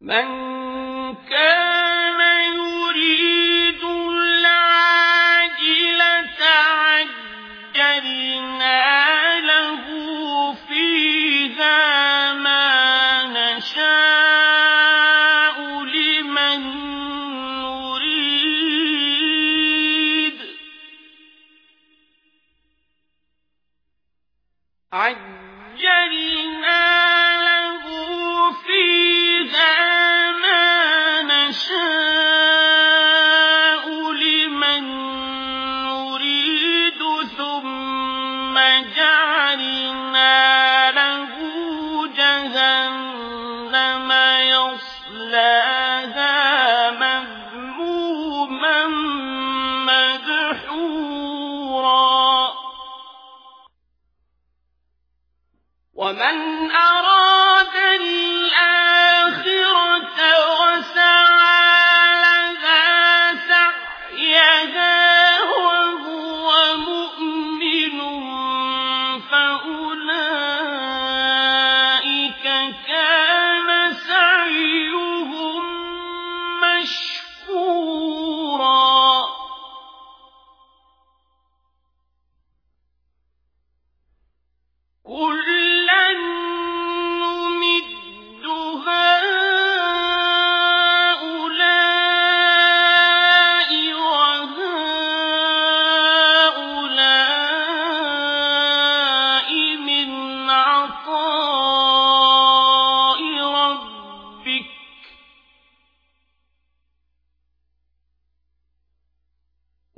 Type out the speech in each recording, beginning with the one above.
من كان يريد العاجلة عجلنا له فيها ما نشاء لمن نريد. عجلنا لمن نريد ثم جعلنا له جهنم يصلاها مذموما مدحورا. ومن فأولئك كان سعيهم مشكورا. كلا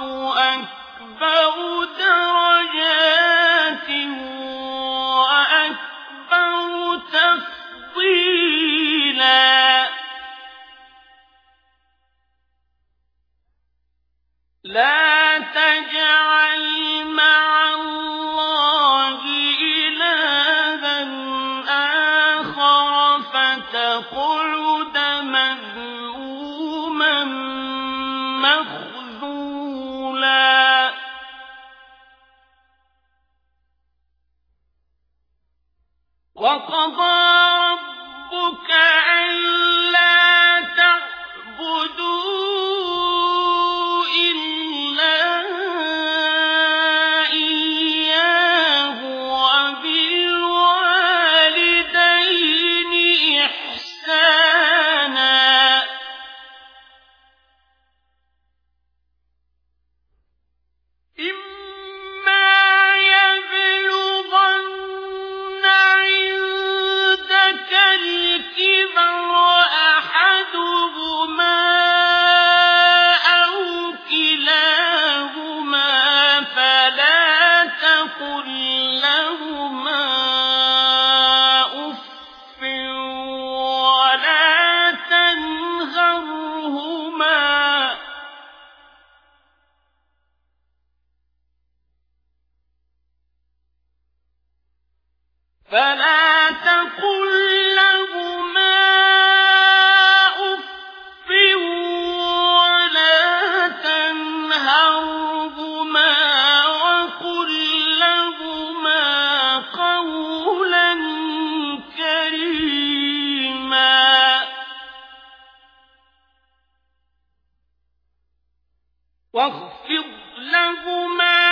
أكبر درجات وأكبر تفضيلا. لا تجعل مع الله آخر وقضى ربك ألا تعبدوا فلا تقل لهما ولا تنهرهما وقل لهما قولا كريما. واخفض لهما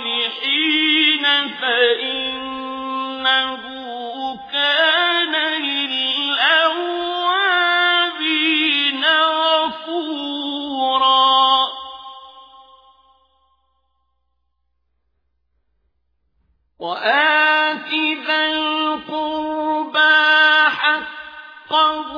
صالحين فإنه كان للأوابين غفورا وآت ذا القربى حقه